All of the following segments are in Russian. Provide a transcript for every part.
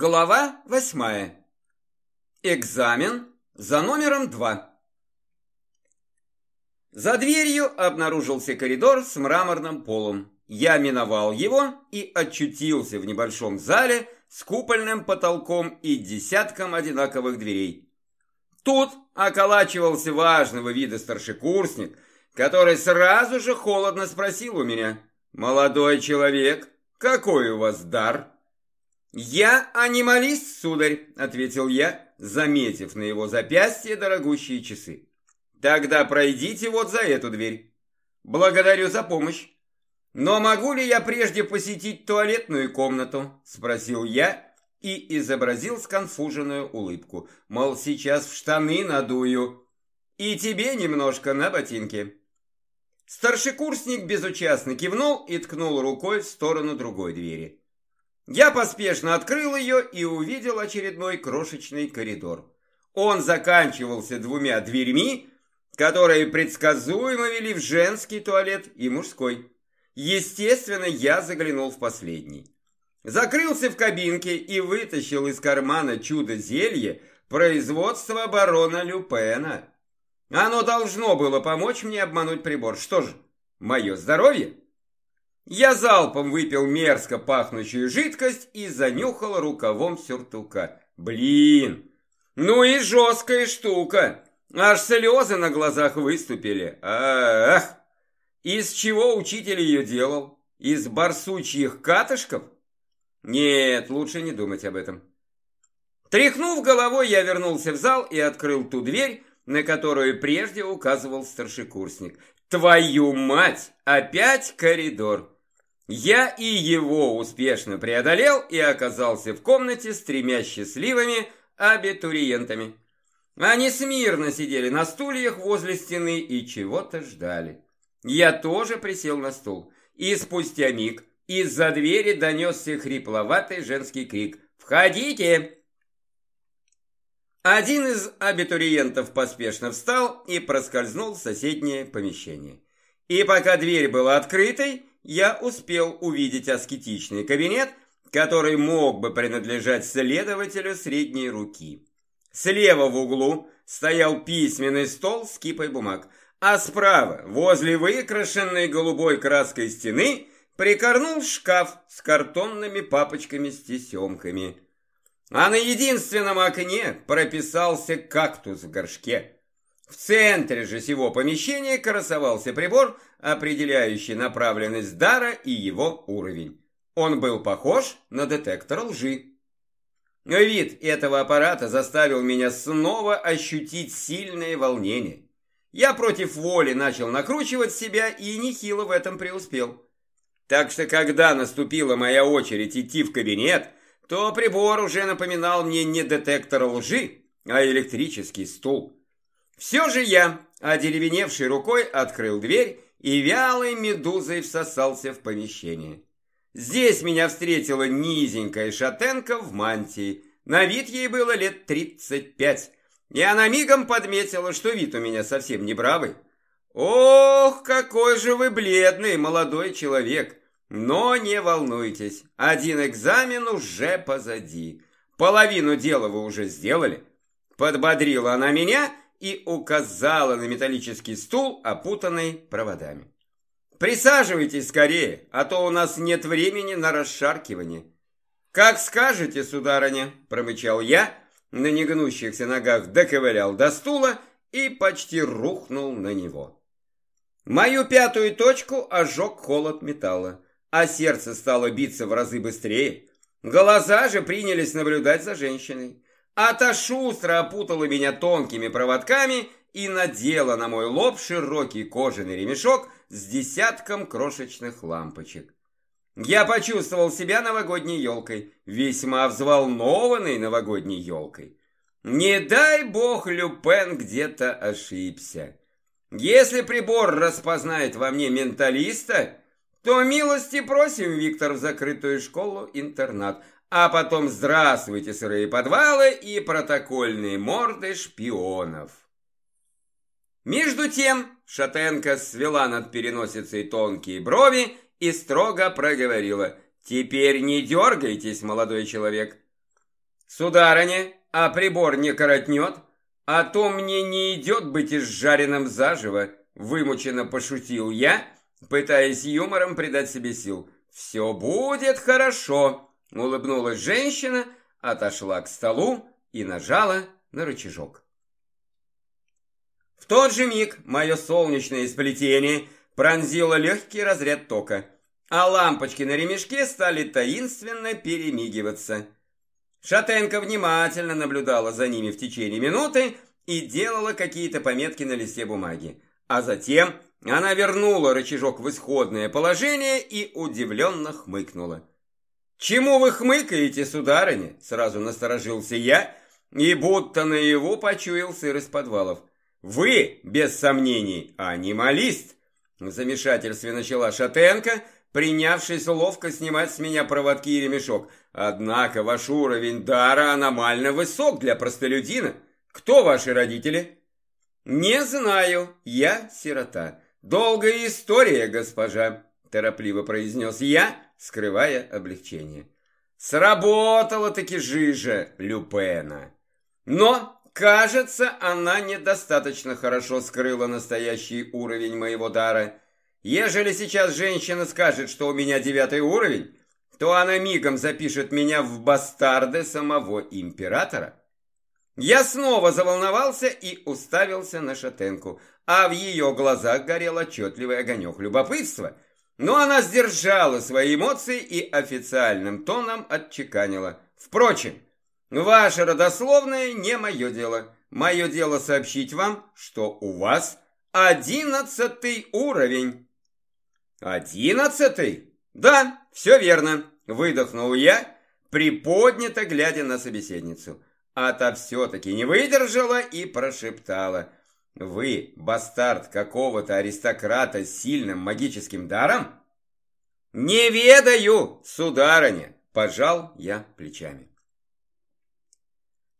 Глава восьмая. Экзамен за номером два. За дверью обнаружился коридор с мраморным полом. Я миновал его и очутился в небольшом зале с купольным потолком и десятком одинаковых дверей. Тут околачивался важного вида старшекурсник, который сразу же холодно спросил у меня, «Молодой человек, какой у вас дар?» «Я анималист, сударь», — ответил я, заметив на его запястье дорогущие часы. «Тогда пройдите вот за эту дверь. Благодарю за помощь. Но могу ли я прежде посетить туалетную комнату?» — спросил я и изобразил сконфуженную улыбку. Мол, сейчас в штаны надую. И тебе немножко на ботинки. Старшекурсник безучастно кивнул и ткнул рукой в сторону другой двери. Я поспешно открыл ее и увидел очередной крошечный коридор. Он заканчивался двумя дверьми, которые предсказуемо вели в женский туалет и мужской. Естественно, я заглянул в последний. Закрылся в кабинке и вытащил из кармана чудо-зелье производства барона Люпена. Оно должно было помочь мне обмануть прибор. Что же, мое здоровье? Я залпом выпил мерзко пахнущую жидкость и занюхал рукавом сюртука. Блин, ну и жесткая штука. Аж слезы на глазах выступили. Ах! Из чего учитель ее делал? Из барсучьих катышков? Нет, лучше не думать об этом. Тряхнув головой, я вернулся в зал и открыл ту дверь, на которую прежде указывал старшекурсник. Твою мать! Опять коридор! Я и его успешно преодолел и оказался в комнате с тремя счастливыми абитуриентами. Они смирно сидели на стульях возле стены и чего-то ждали. Я тоже присел на стул, и спустя миг из-за двери донесся хрипловатый женский крик «Входите!». Один из абитуриентов поспешно встал и проскользнул в соседнее помещение. И пока дверь была открытой, я успел увидеть аскетичный кабинет, который мог бы принадлежать следователю средней руки. Слева в углу стоял письменный стол с кипой бумаг, а справа, возле выкрашенной голубой краской стены, прикорнул шкаф с картонными папочками с тесемками. А на единственном окне прописался кактус в горшке. В центре же всего помещения красовался прибор, определяющий направленность дара и его уровень. Он был похож на детектор лжи. Вид этого аппарата заставил меня снова ощутить сильное волнение. Я против воли начал накручивать себя и нехило в этом преуспел. Так что, когда наступила моя очередь идти в кабинет, то прибор уже напоминал мне не детектор лжи, а электрический стул. Все же я, одеревеневшей рукой, открыл дверь и вялой медузой всосался в помещение. Здесь меня встретила низенькая шатенка в мантии. На вид ей было лет тридцать пять. И она мигом подметила, что вид у меня совсем не бравый. «Ох, какой же вы бледный, молодой человек! Но не волнуйтесь, один экзамен уже позади. Половину дела вы уже сделали». Подбодрила она меня и указала на металлический стул, опутанный проводами. «Присаживайтесь скорее, а то у нас нет времени на расшаркивание». «Как скажете, сударыня», – промычал я, на негнущихся ногах доковылял до стула и почти рухнул на него. Мою пятую точку ожег холод металла, а сердце стало биться в разы быстрее. Глаза же принялись наблюдать за женщиной а та шустро опутала меня тонкими проводками и надела на мой лоб широкий кожаный ремешок с десятком крошечных лампочек. Я почувствовал себя новогодней елкой, весьма взволнованной новогодней елкой. Не дай бог Люпен где-то ошибся. Если прибор распознает во мне менталиста, то милости просим, Виктор, в закрытую школу-интернат, а потом здравствуйте, сырые подвалы и протокольные морды шпионов. Между тем Шатенко свела над переносицей тонкие брови и строго проговорила. «Теперь не дергайтесь, молодой человек. Сударыня, а прибор не коротнет? А то мне не идет быть изжаренным заживо, вымученно пошутил я, пытаясь юмором придать себе сил. Все будет хорошо, улыбнулась женщина, отошла к столу и нажала на рычажок. В тот же миг мое солнечное сплетение пронзило легкий разряд тока, а лампочки на ремешке стали таинственно перемигиваться. Шатенко внимательно наблюдала за ними в течение минуты и делала какие-то пометки на листе бумаги. А затем она вернула рычажок в исходное положение и удивленно хмыкнула. «Чему вы хмыкаете, сударыня?» Сразу насторожился я и будто на его почуял сыр из подвалов. «Вы, без сомнений, анималист!» В замешательстве начала Шатенко, принявшись ловко снимать с меня проводки и ремешок. Однако ваш уровень дара аномально высок для простолюдина. Кто ваши родители? Не знаю, я сирота. Долгая история, госпожа, торопливо произнес я, скрывая облегчение. Сработала-таки жижа Люпена. Но, кажется, она недостаточно хорошо скрыла настоящий уровень моего дара. Ежели сейчас женщина скажет, что у меня девятый уровень, то она мигом запишет меня в бастарды самого императора. Я снова заволновался и уставился на шатенку, а в ее глазах горел отчетливый огонек любопытства. Но она сдержала свои эмоции и официальным тоном отчеканила. Впрочем, ваше родословное не мое дело. Мое дело сообщить вам, что у вас одиннадцатый уровень. Одиннадцатый? Да, все верно, выдохнул я, приподнято глядя на собеседницу. А та все-таки не выдержала и прошептала. Вы бастард какого-то аристократа с сильным магическим даром? Не ведаю, сударыня, пожал я плечами.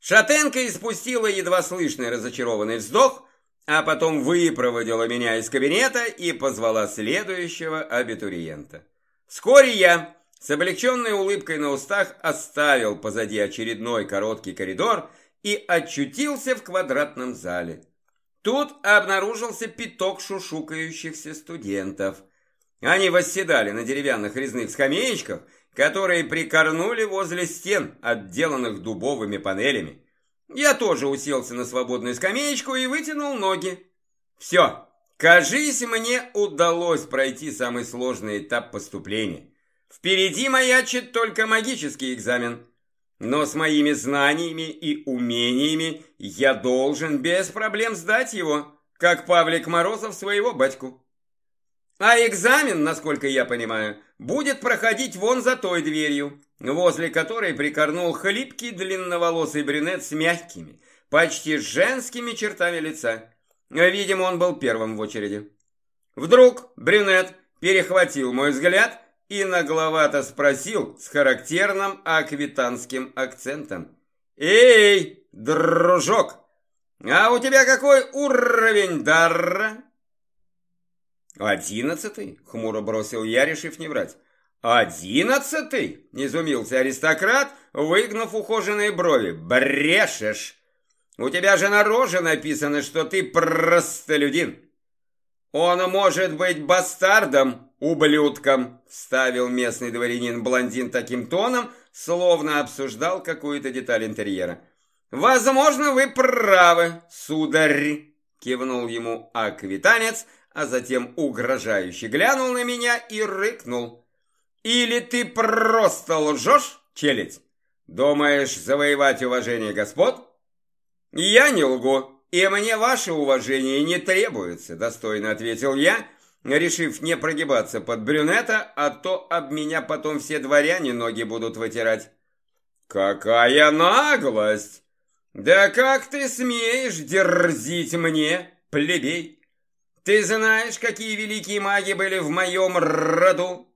Шатенко испустила едва слышный разочарованный вздох, а потом выпроводила меня из кабинета и позвала следующего абитуриента. Вскоре я, с облегченной улыбкой на устах, оставил позади очередной короткий коридор и очутился в квадратном зале. Тут обнаружился пяток шушукающихся студентов. Они восседали на деревянных резных скамеечках, которые прикорнули возле стен, отделанных дубовыми панелями. Я тоже уселся на свободную скамеечку и вытянул ноги. Все, кажись, мне удалось пройти самый сложный этап поступления. Впереди маячит только магический экзамен. Но с моими знаниями и умениями я должен без проблем сдать его, как Павлик Морозов своего батьку. А экзамен, насколько я понимаю, будет проходить вон за той дверью, возле которой прикорнул хлипкий длинноволосый брюнет с мягкими, почти женскими чертами лица. Видимо, он был первым в очереди. Вдруг брюнет перехватил мой взгляд и нагловато спросил с характерным аквитанским акцентом. «Эй, дружок, а у тебя какой уровень дара?» «Одиннадцатый?» — хмуро бросил я, решив не врать. «Одиннадцатый?» – изумился аристократ, выгнув ухоженные брови. «Брешешь! У тебя же на роже написано, что ты простолюдин!» «Он может быть бастардом, ублюдком!» – вставил местный дворянин-блондин таким тоном, словно обсуждал какую-то деталь интерьера. «Возможно, вы правы, сударь!» – кивнул ему аквитанец, а затем угрожающе глянул на меня и рыкнул – или ты просто лжешь, челядь? Думаешь завоевать уважение господ? Я не лгу, и мне ваше уважение не требуется, достойно ответил я, решив не прогибаться под брюнета, а то об меня потом все дворяне ноги будут вытирать. Какая наглость! Да как ты смеешь дерзить мне, плебей? Ты знаешь, какие великие маги были в моем роду?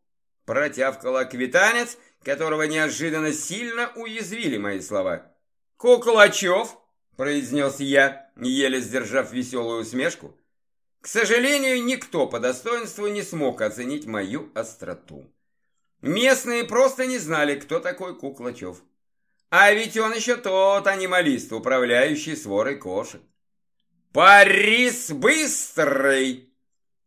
Протявкал аквитанец, которого неожиданно сильно уязвили мои слова. «Куклачев!» – произнес я, еле сдержав веселую усмешку. К сожалению, никто по достоинству не смог оценить мою остроту. Местные просто не знали, кто такой Куклачев. А ведь он еще тот анималист, управляющий сворой кошек. Парис быстрый,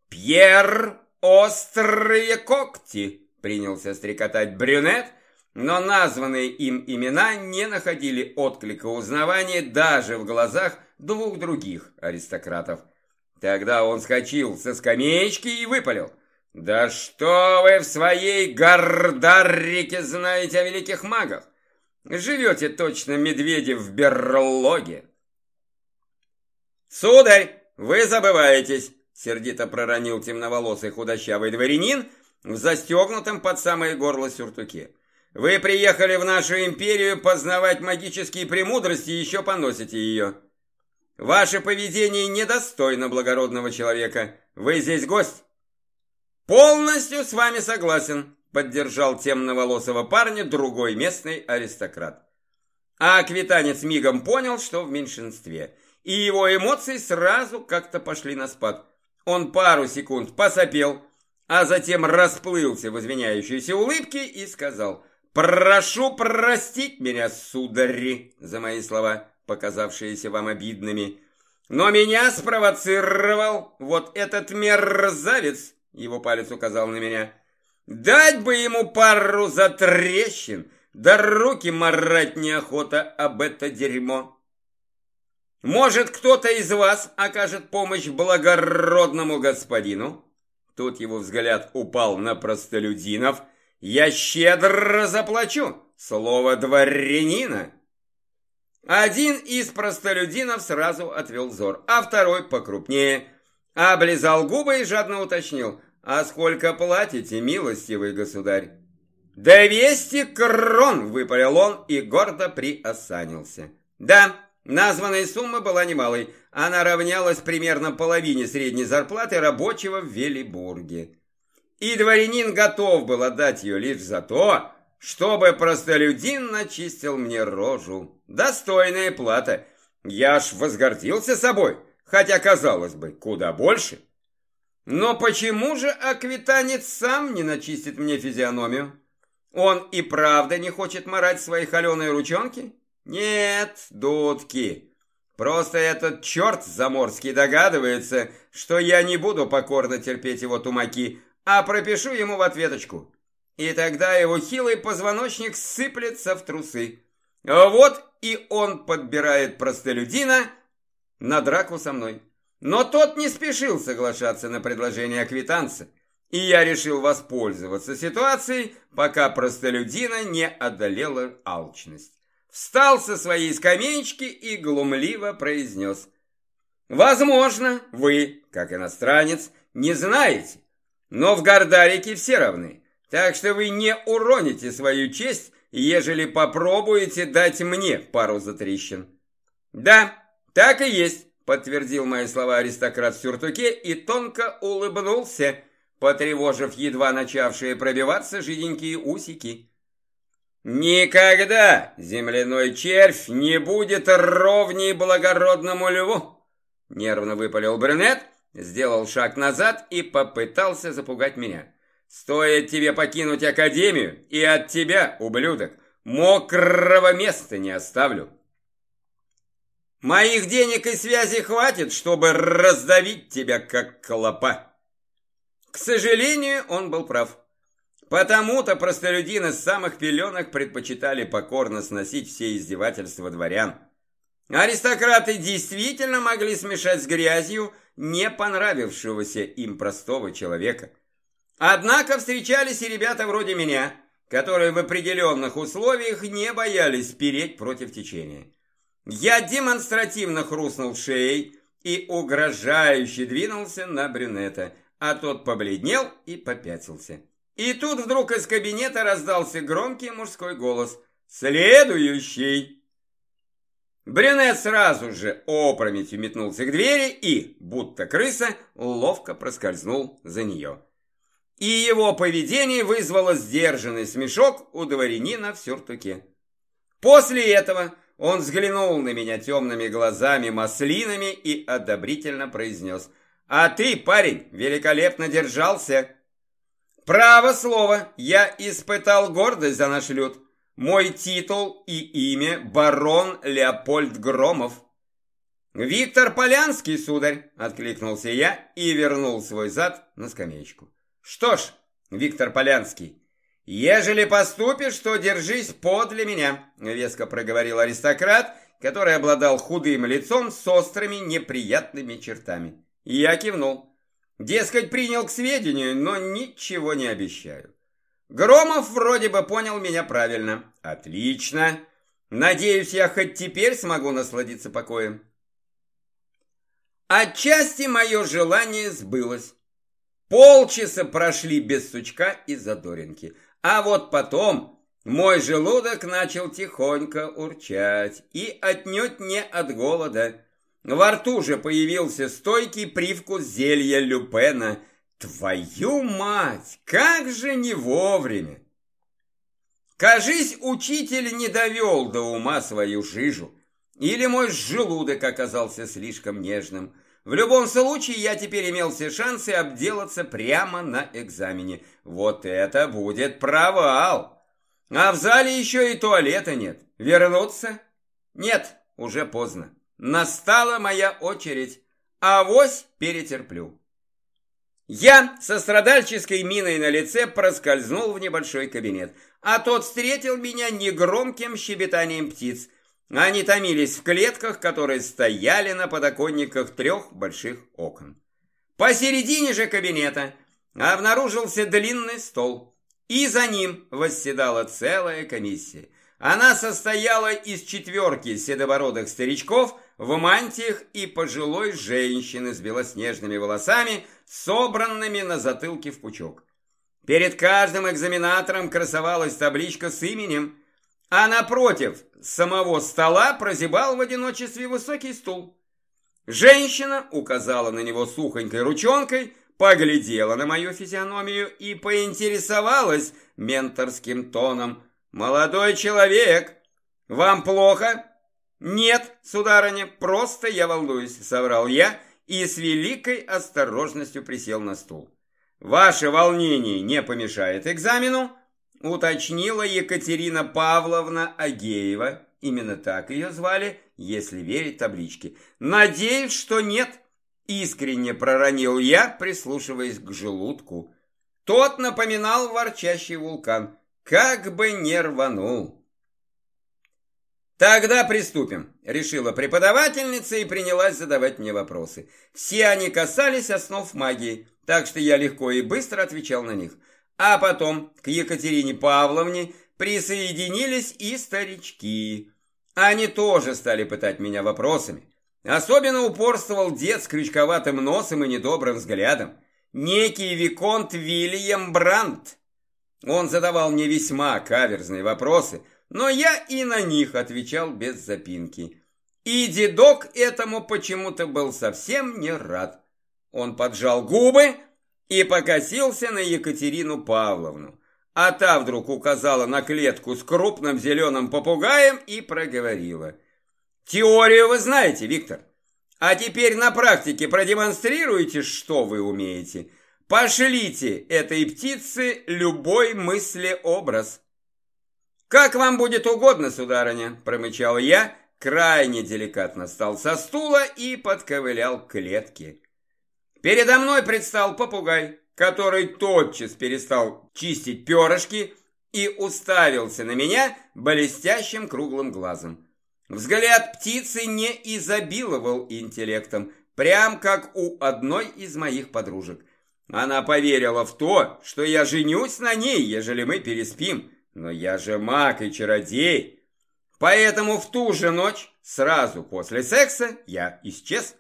Пьер острые когти, принялся стрекотать брюнет, но названные им имена не находили отклика узнавания даже в глазах двух других аристократов. Тогда он скочил со скамеечки и выпалил. «Да что вы в своей Гордарике знаете о великих магах? Живете точно медведи в берлоге!» «Сударь, вы забываетесь!» Сердито проронил темноволосый худощавый дворянин в застегнутом под самое горло сюртуке. «Вы приехали в нашу империю познавать магические премудрости и еще поносите ее!» Ваше поведение недостойно благородного человека. Вы здесь гость. Полностью с вами согласен, поддержал темноволосого парня другой местный аристократ. А квитанец мигом понял, что в меньшинстве, и его эмоции сразу как-то пошли на спад. Он пару секунд посопел, а затем расплылся в извиняющейся улыбке и сказал «Прошу простить меня, судари, за мои слова» показавшиеся вам обидными. Но меня спровоцировал вот этот мерзавец, его палец указал на меня. Дать бы ему пару затрещин, да руки марать неохота об это дерьмо. Может, кто-то из вас окажет помощь благородному господину? Тут его взгляд упал на простолюдинов. Я щедро заплачу, слово дворянина. Один из простолюдинов сразу отвел взор, а второй покрупнее. Облизал губы и жадно уточнил. «А сколько платите, милостивый государь?» «Двести крон!» – выпалил он и гордо приосанился. «Да, названная сумма была немалой. Она равнялась примерно половине средней зарплаты рабочего в Велибурге. И дворянин готов был отдать ее лишь за то, чтобы простолюдин начистил мне рожу. Достойная плата. Я ж возгордился собой, хотя, казалось бы, куда больше. Но почему же аквитанец сам не начистит мне физиономию? Он и правда не хочет морать свои холеные ручонки? Нет, дудки. Просто этот черт заморский догадывается, что я не буду покорно терпеть его тумаки, а пропишу ему в ответочку. И тогда его хилый позвоночник сыплется в трусы. Вот и он подбирает простолюдина на драку со мной. Но тот не спешил соглашаться на предложение квитанца, и я решил воспользоваться ситуацией, пока простолюдина не одолела алчность. Встал со своей скамеечки и глумливо произнес. «Возможно, вы, как иностранец, не знаете, но в Гордарике все равны. Так что вы не уроните свою честь, ежели попробуете дать мне пару затрещин. Да, так и есть, подтвердил мои слова аристократ в сюртуке и тонко улыбнулся, потревожив едва начавшие пробиваться жиденькие усики. «Никогда земляной червь не будет ровней благородному льву!» Нервно выпалил брюнет, сделал шаг назад и попытался запугать меня. Стоит тебе покинуть академию, и от тебя, ублюдок, мокрого места не оставлю. Моих денег и связи хватит, чтобы раздавить тебя, как клопа. К сожалению, он был прав. Потому-то простолюдины с самых пеленок предпочитали покорно сносить все издевательства дворян. Аристократы действительно могли смешать с грязью не понравившегося им простого человека – Однако встречались и ребята вроде меня, которые в определенных условиях не боялись переть против течения. Я демонстративно хрустнул шеей и угрожающе двинулся на брюнета, а тот побледнел и попятился. И тут вдруг из кабинета раздался громкий мужской голос «Следующий!». Брюнет сразу же опрометью метнулся к двери и, будто крыса, ловко проскользнул за нее и его поведение вызвало сдержанный смешок у дворянина в сюртуке. После этого он взглянул на меня темными глазами маслинами и одобрительно произнес «А ты, парень, великолепно держался!» «Право слово, я испытал гордость за наш люд. Мой титул и имя барон Леопольд Громов. «Виктор Полянский, сударь!» – откликнулся я и вернул свой зад на скамеечку. «Что ж, Виктор Полянский, ежели поступишь, то держись подле меня», – веско проговорил аристократ, который обладал худым лицом с острыми неприятными чертами. Я кивнул. Дескать, принял к сведению, но ничего не обещаю. Громов вроде бы понял меня правильно. Отлично. Надеюсь, я хоть теперь смогу насладиться покоем. Отчасти мое желание сбылось. Полчаса прошли без сучка и задоринки. А вот потом мой желудок начал тихонько урчать. И отнюдь не от голода. Во рту же появился стойкий привкус зелья люпена. Твою мать, как же не вовремя! Кажись, учитель не довел до ума свою жижу. Или мой желудок оказался слишком нежным. В любом случае, я теперь имел все шансы обделаться прямо на экзамене. Вот это будет провал! А в зале еще и туалета нет. Вернуться? Нет, уже поздно. Настала моя очередь. Авось перетерплю. Я со страдальческой миной на лице проскользнул в небольшой кабинет, а тот встретил меня негромким щебетанием птиц, они томились в клетках, которые стояли на подоконниках трех больших окон. Посередине же кабинета обнаружился длинный стол, и за ним восседала целая комиссия. Она состояла из четверки седобородых старичков в мантиях и пожилой женщины с белоснежными волосами, собранными на затылке в пучок. Перед каждым экзаменатором красовалась табличка с именем – а напротив самого стола прозябал в одиночестве высокий стул. Женщина указала на него сухонькой ручонкой, поглядела на мою физиономию и поинтересовалась менторским тоном. «Молодой человек, вам плохо?» «Нет, сударыня, просто я волнуюсь», — соврал я и с великой осторожностью присел на стул. «Ваше волнение не помешает экзамену?» Уточнила Екатерина Павловна Агеева. Именно так ее звали, если верить табличке. Надеюсь, что нет. Искренне проронил я, прислушиваясь к желудку. Тот напоминал ворчащий вулкан. Как бы не рванул. «Тогда приступим», – решила преподавательница и принялась задавать мне вопросы. Все они касались основ магии, так что я легко и быстро отвечал на них – а потом к Екатерине Павловне присоединились и старички. Они тоже стали пытать меня вопросами. Особенно упорствовал дед с крючковатым носом и недобрым взглядом. Некий Виконт Вильям Брандт. Он задавал мне весьма каверзные вопросы, но я и на них отвечал без запинки. И дедок этому почему-то был совсем не рад. Он поджал губы, и покосился на Екатерину Павловну. А та вдруг указала на клетку с крупным зеленым попугаем и проговорила. «Теорию вы знаете, Виктор. А теперь на практике продемонстрируйте, что вы умеете. Пошлите этой птице любой мыслеобраз». «Как вам будет угодно, сударыня», – промычал я, крайне деликатно встал со стула и подковылял к клетке. Передо мной предстал попугай, который тотчас перестал чистить перышки и уставился на меня блестящим круглым глазом. Взгляд птицы не изобиловал интеллектом, прям как у одной из моих подружек. Она поверила в то, что я женюсь на ней, ежели мы переспим. Но я же маг и чародей. Поэтому в ту же ночь, сразу после секса, я исчез.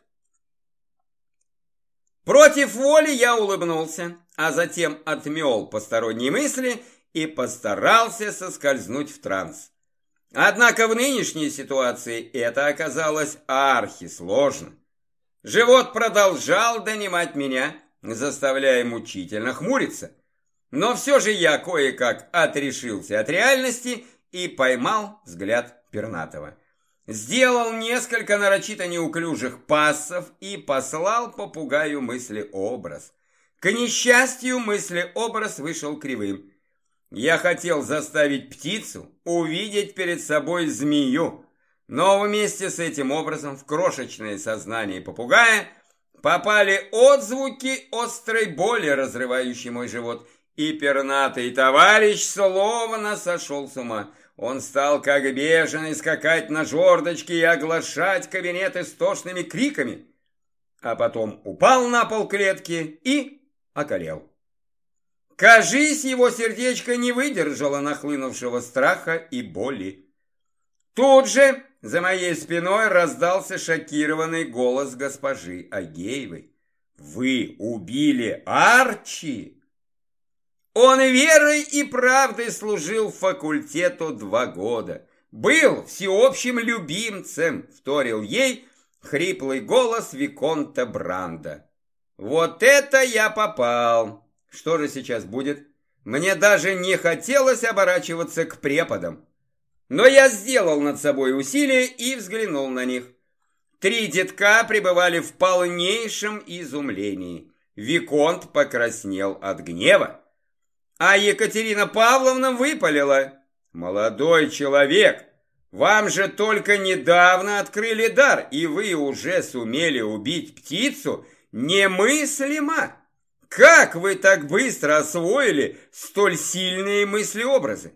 Против воли я улыбнулся, а затем отмел посторонние мысли и постарался соскользнуть в транс. Однако в нынешней ситуации это оказалось архисложно. Живот продолжал донимать меня, заставляя мучительно хмуриться. Но все же я кое-как отрешился от реальности и поймал взгляд Пернатова. Сделал несколько нарочито неуклюжих пассов и послал попугаю мысли-образ. К несчастью, мысли-образ вышел кривым. Я хотел заставить птицу увидеть перед собой змею, но вместе с этим образом в крошечное сознание попугая попали отзвуки острой боли, разрывающей мой живот, и пернатый товарищ словно сошел с ума. Он стал как беженый скакать на жердочке и оглашать кабинет истошными криками, а потом упал на пол клетки и околел. Кажись, его сердечко не выдержало нахлынувшего страха и боли. Тут же за моей спиной раздался шокированный голос госпожи Агеевой. «Вы убили Арчи?» Он верой и правдой служил факультету два года. Был всеобщим любимцем, вторил ей хриплый голос Виконта Бранда. Вот это я попал! Что же сейчас будет? Мне даже не хотелось оборачиваться к преподам. Но я сделал над собой усилие и взглянул на них. Три детка пребывали в полнейшем изумлении. Виконт покраснел от гнева. А Екатерина Павловна выпалила. «Молодой человек, вам же только недавно открыли дар, и вы уже сумели убить птицу немыслимо! Как вы так быстро освоили столь сильные мыслеобразы?»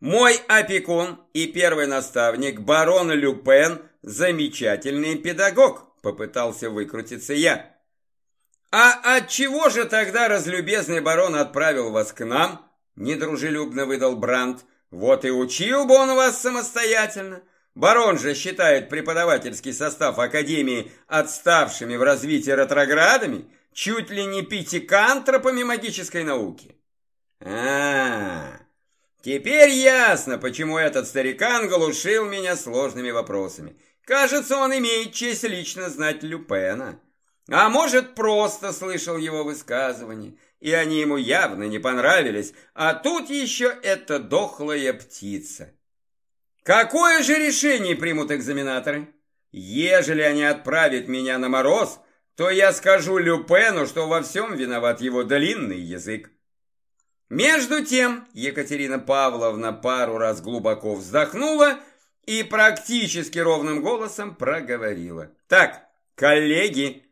Мой опекун и первый наставник, барон Люпен, замечательный педагог, попытался выкрутиться я. «А от чего же тогда разлюбезный барон отправил вас к нам?» Недружелюбно выдал Бранд. «Вот и учил бы он вас самостоятельно. Барон же считает преподавательский состав Академии отставшими в развитии ретроградами, чуть ли не пятикантропами магической науки». А, -а, а Теперь ясно, почему этот старикан глушил меня сложными вопросами. Кажется, он имеет честь лично знать Люпена». А может, просто слышал его высказывания, и они ему явно не понравились, а тут еще эта дохлая птица. Какое же решение примут экзаменаторы? Ежели они отправят меня на мороз, то я скажу Люпену, что во всем виноват его длинный язык. Между тем Екатерина Павловна пару раз глубоко вздохнула и практически ровным голосом проговорила. «Так, коллеги,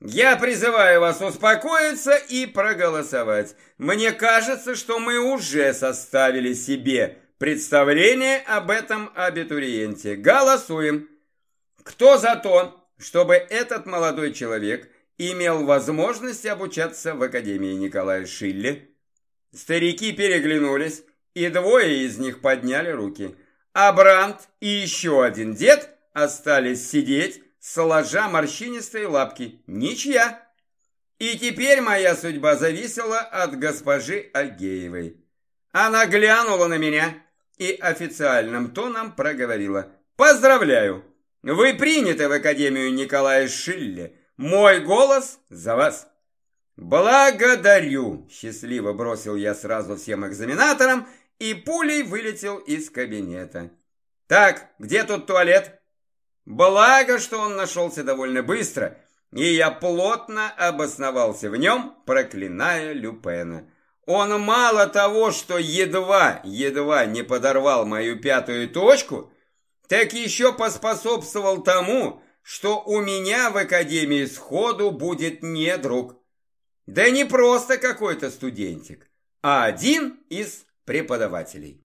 я призываю вас успокоиться и проголосовать. Мне кажется, что мы уже составили себе представление об этом абитуриенте. Голосуем. Кто за то, чтобы этот молодой человек имел возможность обучаться в Академии Николая Шилле? Старики переглянулись, и двое из них подняли руки. А Брандт и еще один дед остались сидеть, сложа морщинистые лапки. Ничья. И теперь моя судьба зависела от госпожи Агеевой. Она глянула на меня и официальным тоном проговорила. «Поздравляю! Вы приняты в Академию Николая Шилле. Мой голос за вас!» «Благодарю!» – счастливо бросил я сразу всем экзаменаторам и пулей вылетел из кабинета. «Так, где тут туалет?» Благо, что он нашелся довольно быстро, и я плотно обосновался в нем, проклиная Люпена. Он мало того, что едва-едва не подорвал мою пятую точку, так еще поспособствовал тому, что у меня в Академии сходу будет не друг. Да не просто какой-то студентик, а один из преподавателей.